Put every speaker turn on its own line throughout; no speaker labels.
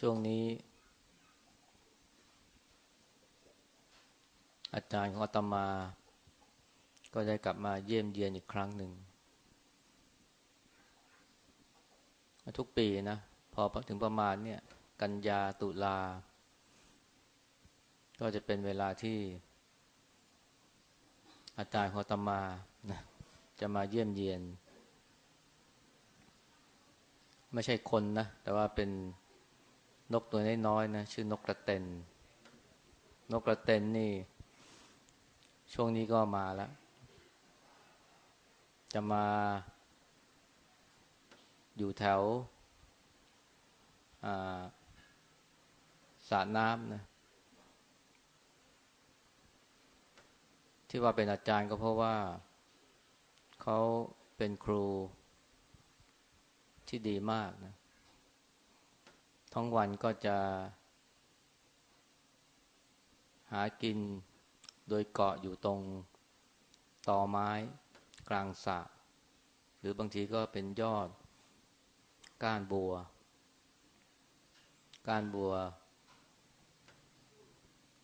ช่วงนี้ อาจารย์ของอาตมา ก็ได้กลับมาเยี่ยมเยียนอีกครั้งหนึ่ง ทุกปีนะ พอถึงประมาณเนี่ย กันยาตุลา ก็จะเป็นเวลาที่ อาจารย์ของอาตมานะจะมาเยี่ยมเยียน ไม่ใช่คนนะ แต่ว่าเป็น นกตัวน้อยๆนะชื่อนกกระเตนนกกระเตนนี่ ช่วงนี้ก็มาแล้ว จะมา อยู่แถวสระน้ำนะที่ว่าเป็นอาจารย์ก็เพราะว่าเขาเป็นครูที่ดีมากนะ ทั้งวันก็จะหากินโดยเกาะอยู่ตรงตอไม้กลางสระหรือบางทีก็เป็นยอด ก้านบัว ก้านบัว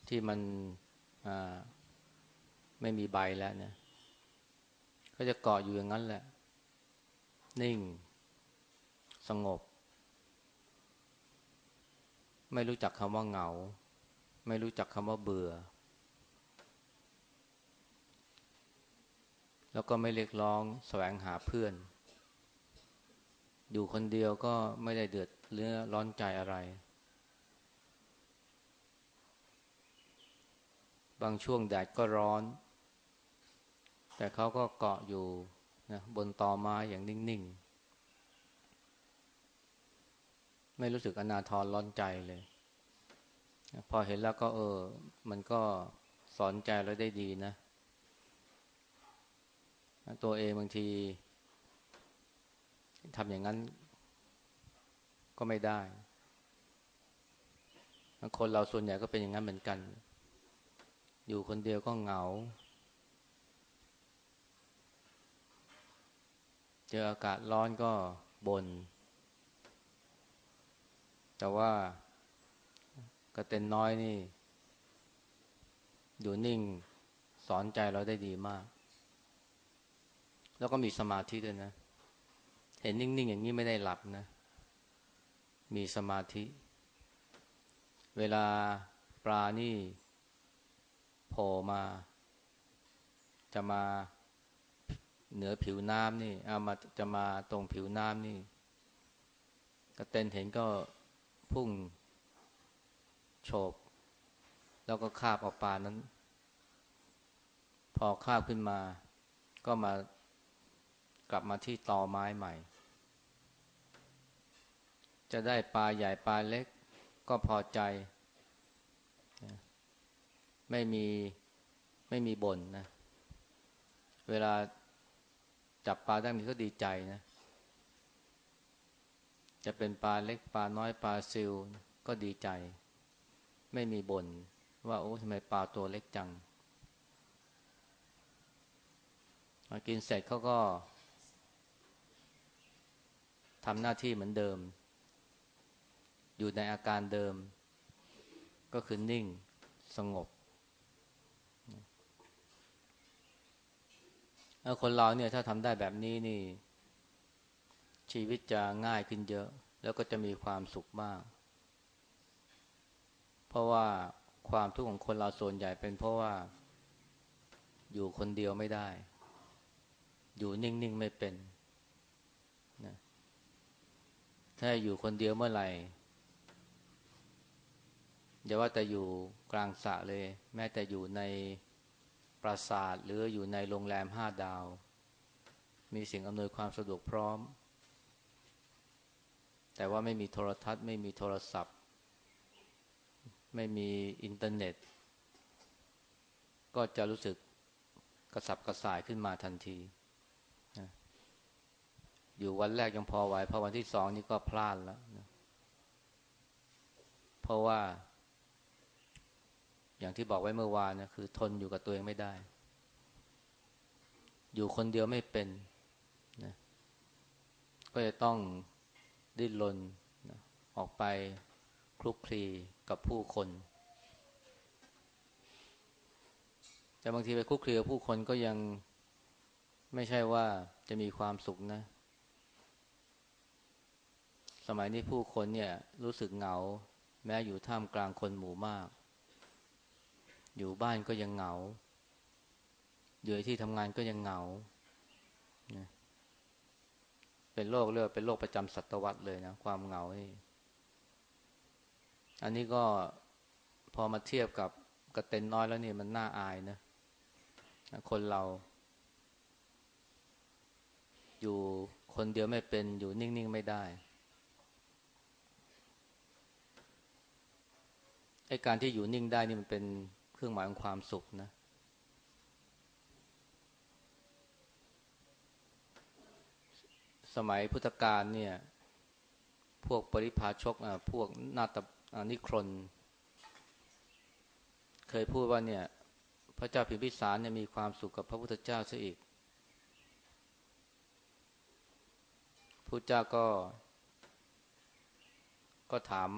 ที่มันไม่มีใบแล้วเนี่ยก็จะเกาะอยู่อย่างนั้นแหละ นิ่ง สงบ ไม่รู้จักคำว่าเหงา ไม่รู้จักคำว่าเบื่อ แล้วก็ไม่เรียกร้องแสวงหาเพื่อน อยู่คนเดียวก็ไม่ได้เดือดเรือร้อนใจอะไร บางช่วงแดดก็ร้อน แต่เขาก็เกาะอยู่นะบนตอไม้อย่างนิ่ง ๆ ไม่รู้สึกอนาทรร้อนใจเลย พอเห็นแล้วก็เออ มันก็สอนใจเราได้ดีนะ ตัวเองบางทีทำอย่างนั้นก็ไม่ได้ คนเราส่วนใหญ่ก็เป็นอย่างนั้นเหมือนกัน อยู่คนเดียวก็เหงา เจออากาศร้อนก็บน่น แต่ว่ากระเต็นน้อยนี่ อยู่นิ่งสอนใจเราได้ดีมาก แล้วก็มีสมาธิด้วยนะ เห็นนิ่ง ๆ อย่างนี้ไม่ได้หลับนะ มีสมาธิ เวลาปลานี่โผล่มา จะมาเหนือผิวน้ำนี่เอามาจะมาตรงผิวน้ำนี่กระเต็นเห็นก็ พุ่งโฉบแล้วก็คาบเอาปลานั้น พอคาบขึ้นมา ก็มากลับมาที่ตอไม้ใหม่ จะได้ปลาใหญ่ปลาเล็ก ก็พอใจ ไม่มีไม่มีบ่นนะ เวลาจับปลาได้มีก็ดีใจนะ จะเป็นปลาเล็กปลาน้อยปลาซิลก็ดีใจ ไม่มีบน่นว่าโอ้ทำไมปลาตัวเล็กจังมากินเสร็จเขาก็ทำหน้าที่เหมือนเดิม อยู่ในอาการเดิม ก็คือนิ่งสงบคนเราเนี่ยถ้าทำได้แบบนี้นี่ ชีวิตจะง่ายขึ้นเยอะ แล้วก็จะมีความสุขมาก เพราะว่าความทุกข์ของคนเราส่วนใหญ่เป็นเพราะว่า อยู่คนเดียวไม่ได้ อยู่นิ่งๆไม่เป็นนะถ้าอยู่คนเดียวเมื่อไหร่อย่าว่าแต่อยู่กลางสระเลย แม้แต่อยู่ในปราสาทหรืออยู่ในโรงแรมห้าดาว มีสิ่งอำนวยความสะดวกพร้อม แต่ว่าไม่มีโทรทัศน์ ไม่มีโทรศัพท์ ไม่มีอินเทอร์เน็ต ก็จะรู้สึกกระสับกระส่ายขึ้นมาทันที อยู่วันแรกยังพอไหวพอวันที่สองนี่ก็พลาดแล้วนะเพราะว่า อย่างที่บอกไว้เมื่อวานนะคือ ทนอยู่กับตัวเองไม่ได้ อยู่คนเดียวไม่เป็นนะก็จะต้อง ดิ้นรนออกไปคลุกคลีกับผู้คน แต่บางทีไปคลุกคลีกับผู้คนก็ยังไม่ใช่ว่าจะมีความสุขนะ สมัยนี้ผู้คนเนี่ยรู้สึกเหงา แม้อยู่ท่ามกลางคนหมู่มาก อยู่บ้านก็ยังเหงา อยู่ที่ทำงานก็ยังเหงา เป็นโรคเรียกเป็นโรคประจำศตวรรษเลยนะความเหงาอันนี้ก็พอมาเทียบกับกระเต็นน้อยแล้วนี่มันน่าอายนะคนเรา อยู่คนเดียวไม่เป็นอยู่นิ่ง ๆ ไม่ได้ไอ้การที่อยู่นิ่งได้นี่มันเป็นเครื่องหมายของความสุขนะ สมัยพุทธกาลเนี่ย พวกปริพาชกพวกนาตนิครน เคยพูดว่าเนี่ย พระเจ้าพิมพิสารเนี่ยมีความสุขกับพระพุทธเจ้าซะอีกพระเจ้าก็ ก็ถาม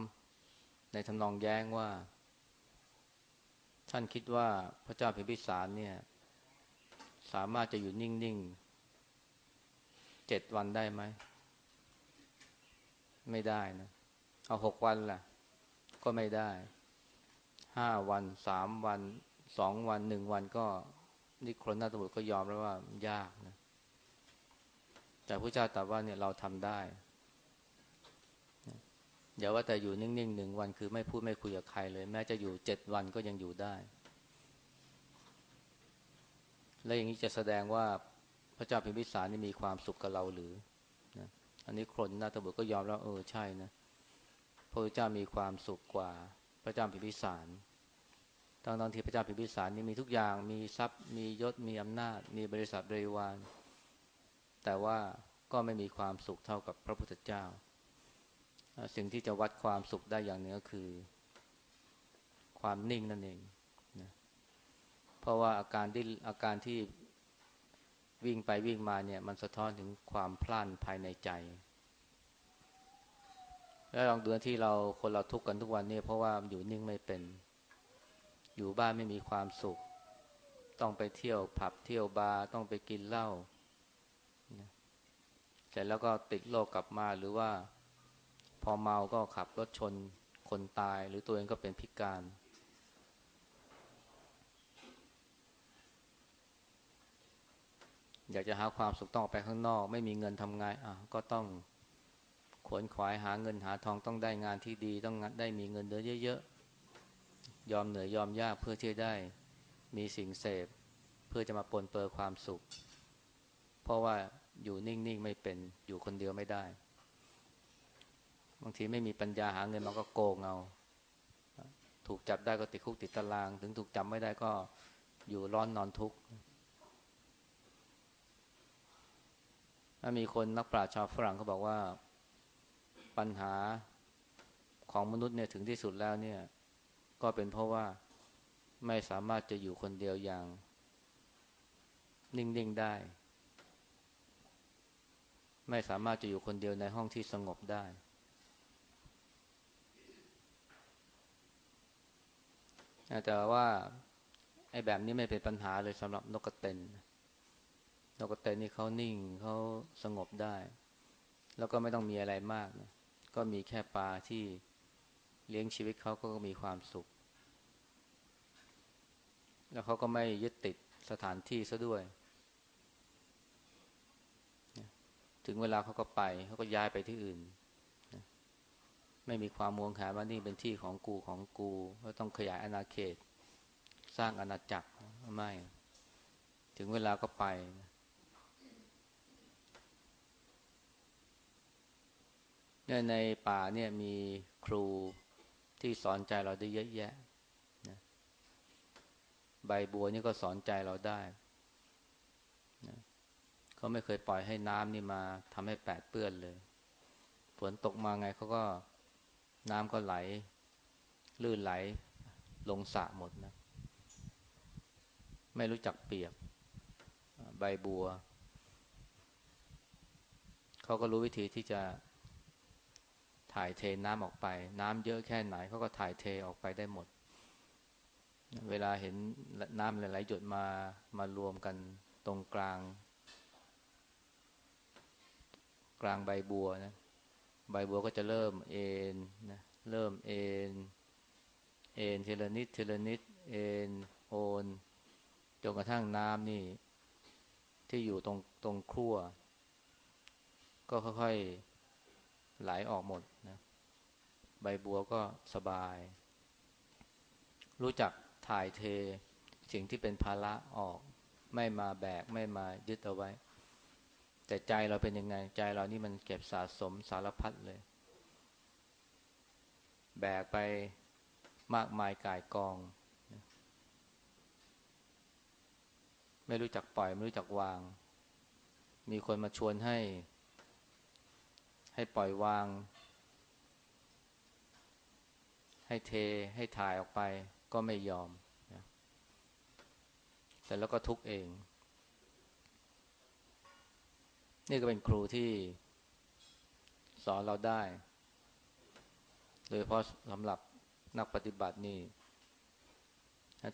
ในทำนองแย้งว่า ท่านคิดว่าพระเจ้าพิมพิสารเนี่ย สามารถจะอยู่นิ่งๆ เจ็ดวันได้ไหม ไม่ได้นะ เอาหกวันล่ะ ก็ไม่ได้ห้าวันสามวันสองวันหนึ่งวันก็นี่คนหน้าตำรวจก็ยอมแล้วว่ายากนะ แต่พระเจ้าตรัสว่าเนี่ยเราทำได้อย่าว่าแต่อยู่นิ่งๆหนึ่งวันคือไม่พูดไม่คุยกับใครเลย แม้จะอยู่เจ็ดวันก็ยังอยู่ได้ และอย่างนี้จะแสดงว่า ระเจ้าพิมพิสารนี่มีความสุขกับเราหรือนะอันนี้คนนาตบุตรก็ยอมแล้วเออใช่นะพระเจ้ามีความสุขกว่าพระเจ้าพิมพิสารตั้งตอนที่พระเจ้าพิมพิสารนี่มีทุกอย่าง มีทรัพย์ มียศ มีอำนาจ มีบริษัทบริวาร แต่ว่าก็ไม่มีความสุขเท่ากับพระพุทธเจ้า สิ่งที่จะวัดความสุขได้อย่างหนึ่งก็คือ ความนิ่งนั่นเองนะเพราะว่าอาการที่อาการที่ วิ่งไปวิ่งมาเนี่ยมันสะท้อนถึงความพล่านภายในใจ แล้วลองดูที่เราคนเราทุกข์กันทุกวันเนี้เพราะว่าอยู่นิ่งไม่เป็น อยู่บ้านไม่มีความสุข ต้องไปเที่ยวผับเที่ยวบาร์ต้องไปกินเหล้าเสร็จแล้วก็ติดโรคกลับมาหรือว่า พอเมาก็ขับรถชนคนตาย หรือตัวเองก็เป็นพิการ อยากจะหาความสุขต้องออกไปข้างนอก ไม่มีเงินทำไงอะก็ต้องขวนขวายหาเงินหาทองต้องได้งานที่ดี ต้องได้มีเงินเดือนเยอะๆยอมเหนื่อยยอมยากเพื่อที่ได้มีสิ่งเสพ เพื่อจะมาปนเปื้อความสุข เพราะว่าอยู่นิ่งๆไม่เป็นอยู่คนเดียวไม่ได้ บางทีไม่มีปัญญาหาเงินมันก็โกงเอาถูกจับได้ก็ติดคุกติดตาราง ถึงถูกจับไม่ได้ก็อยู่ร้อนนอนทุกข์ ถ้ามีคนนักปราชญ์ชาวฝรั่งเขาบอกว่าปัญหาของมนุษย์เนี่ยถึงที่สุดแล้วเนี่ย ก็เป็นเพราะว่าไม่สามารถจะอยู่คนเดียวอย่าง นิ่งๆได้ ไม่สามารถจะอยู่คนเดียวในห้องที่สงบได้ แต่ว่าไอ้แบบนี้ไม่เป็นปัญหาเลยสำหรับนกกระเตน นกกระเตนนี่เขานิ่งเขาสงบได้ แล้วก็ไม่ต้องมีอะไรมากนะก็มีแค่ปลาที่เลี้ยงชีวิตเขาก็มีความสุข แล้วเขาก็ไม่ยึดติดสถานที่ซะด้วย ถึงเวลาเขาก็ไปเขาก็ย้ายไปที่อื่น ไม่มีความมวงแขนว่านี่เป็นที่ของกูของกูก็ต้องขยายอาณาเขต สร้างอาณาจักรไม่ ถึงเวลาก็ไป เนี่ยในป่าเนี่ยมีครูที่สอนใจเราได้เยอะแยะนะใบบัวนี่ก็สอนใจเราได้นะเขาไม่เคยปล่อยให้น้ำนี่มาทำให้แปดเปื้อนเลย ฝนตกมาไงเขาก็น้ำก็ไหล ลื่นไหล ลงสระหมดนะ ไม่รู้จักเปียก ใบบัว เขาก็รู้วิธีที่จะ ถ่ายเทน้ำออกไป น้ำเยอะแค่ไหนเขาก็ถ่ายเทออกไปได้หมด เวลาเห็นน้ำหลายๆหยดมามารวมกันตรงกลาง กลางใบบัวนะใบบัวก็จะเริ่มเอ็นนะเริ่มเอ็นเอ็นทีลนิดทีลนิดเอ็นโอนจนกระทั่งน้ำนี่ ที่อยู่ตรงตรงครัว ก็ค่อยๆ ไหลออกหมดนะใบบัวก็สบาย รู้จักถ่ายเทสิ่งที่เป็นภาระออก ไม่มาแบก ไม่มายึดเอาไว้ แต่ใจเราเป็นยังไง ใจเรานี่มันเก็บสะสมสารพัดเลย แบกไปมากมายกายกอง ไม่รู้จักปล่อย ไม่รู้จักวาง มีคนมาชวนให้ ให้ปล่อยวาง ให้เทให้ถ่ายออกไปก็ไม่ยอมนะแต่แล้วก็ทุกเอง นี่ก็เป็นครูที่สอนเราได้ โดยเพราะสำหรับนักปฏิบัตินี่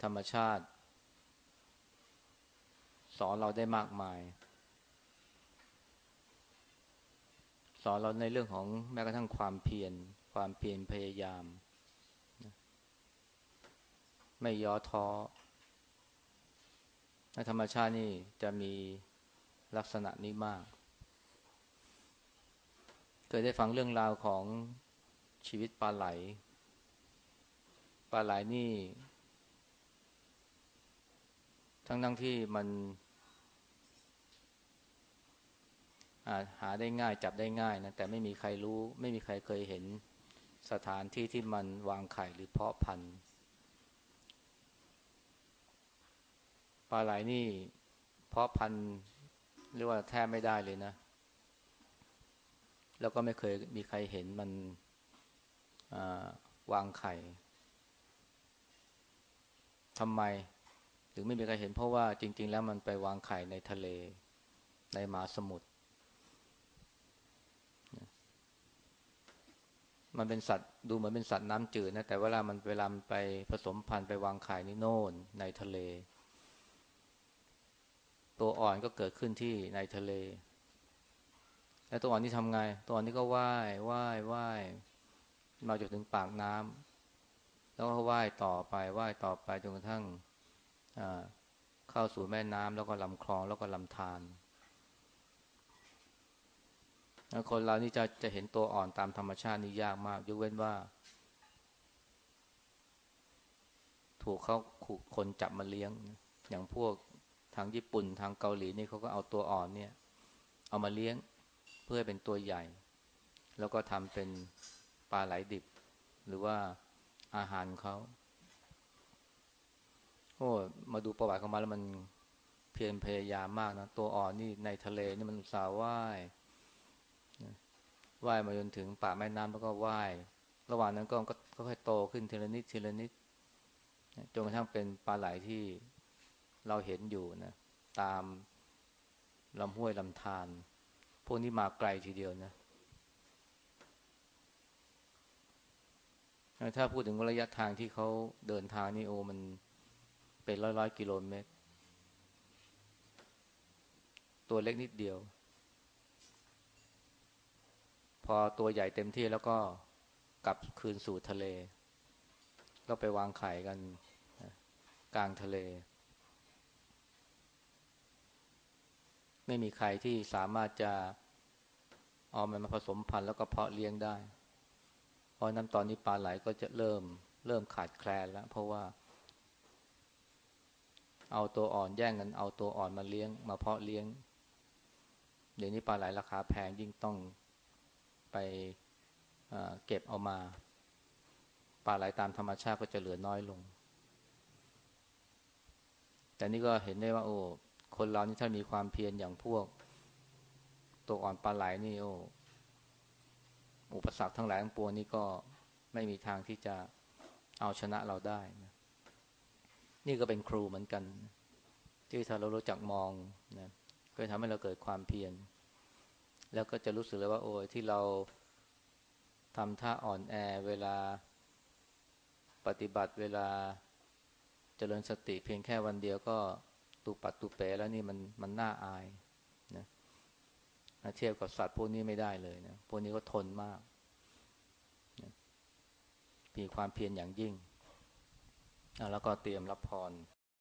ธรรมชาติ สอนเราได้มากมาย ส อนเราในเรื่องของแม้กระทั่งความเพียรความเพียรพยายาม ไม่ย่อท้อธรรมชาตินี่จะมีลักษณะนี้มาก เคยได้ฟังเรื่องราวของชีวิตปลาไหล ปลาไหลนี่ ทั้งทั้งที่มัน หาได้ง่ายจับได้ง่ายนะแต่ไม่มีใครรู้ ไม่มีใครเคยเห็นสถานที่ที่มันวางไข่หรือเพาะพันธุ์ปลาไหลนี่เพาะพันธุ์เรียกว่าแทบไม่ได้เลยนะ แล้วก็ไม่เคยมีใครเห็นมันวางไข่ทำไมถึงไม่มีใครเห็นเพราะว่าจริง ๆ แล้วมันไปวางไข่ในทะเลในมหาสมุทร มันเป็นสัตว์ดูเหมือนเป็นสัตว์น้ำจืดนะ แต่เวลามันเวลามันไปผสมพันธุ์ไปวางไข่นี่โน่นในทะเล ตัวอ่อนก็เกิดขึ้นที่ในทะเล แล้วตัวอ่อนนี่ทำไง ตัวอ่อนนี่ก็ว่ายว่ายว่ายมาจนถึงปากน้ำแล้วก็ว่ายต่อไปว่ายต่อไปจนกระทั่งเข้าสู่แม่น้ำแล้วก็ลำคลองแล้วก็ลำธาร คนเรานี่จะจะเห็นตัวอ่อนตามธรรมชาตินี่ยากมากยกเว้นว่า ถูกเขาขู่คนจับมาเลี้ยง อย่างพวกทางญี่ปุ่นทางเกาหลีนี่เขาก็เอาตัวอ่อนเนี่ย เอามาเลี้ยงเพื่อเป็นตัวใหญ่ แล้วก็ทำเป็นปลาไหลดิบ หรือว่าอาหารเขาโอ้มาดูประวัติของมันแล้วมันเพียรพยายามมากนะ ตัวอ่อนนี่ในทะเลนี่มันสาวว่าย ว่ายมาจนถึงป่าแม่น้ำแล้วก็ว่ายระหว่างนั้นก็ก็ค่อยโตขึ้นทีละนิดทีละนิดจนกระทั่งเป็นปลาไหลที่เราเห็นอยู่นะตามลำห้วยลำธารพวกนี้มาไกลทีเดียวนะถ้าพูดถึงระยะทางที่เขาเดินทางนี่โอมันเป็นร้อยร้อยกิโลเมตร ตัวเล็กนิดเดียว พอตัวใหญ่เต็มที่แล้วก็กลับคืนสู่ทะเล ก็ไปวางไข่กันกลางทะเล ไม่มีใครที่สามารถจะเอามันมาผสมพันธุ์แล้วก็เพาะเลี้ยงได้ เพราะนั้นตอนนี้ปลาไหลก็จะเริ่มเริ่มขาดแคลนแล้ว เพราะว่า เอาตัวอ่อนแย่งกันเอาตัวอ่อนมาเลี้ยง มาเพาะเลี้ยง เดี๋ยวนี้ปลาไหลราคาแพงยิ่งต้อง ไปเก็บเอามาปลาไหลตามธรรมชาติก็จะเหลือน้อยลง แต่นี่ก็เห็นได้ว่า โอ้ คนเรานี่ถ้ามีความเพียรอย่างพวก ตัวอ่อนปลาไหลนี่โอ้อุปสรรคทั้งหลายทั้งปวงนี้ก็ไม่มีทางที่จะเอาชนะเราได้นะนี่ก็เป็นครูเหมือนกัน ที่ถ้าเรารู้จักมองนะก็ทำให้เราเกิดความเพียร แล้วก็จะรู้สึกเลยว่า โอ้ยที่เราทำท่าอ่อนแอเวลาปฏิบัติเวลาเจริญสติเพียงแค่วันเดียวก็ตุปัดตุเป๋แล้วนี่มันมันน่าอายนะเทียบกับสัตว์พวกนี้ไม่ได้เลยนะพวกนี้ก็ทนมากนะมีความเพียรอย่างยิ่ง แล้วก็เตรียมรับพร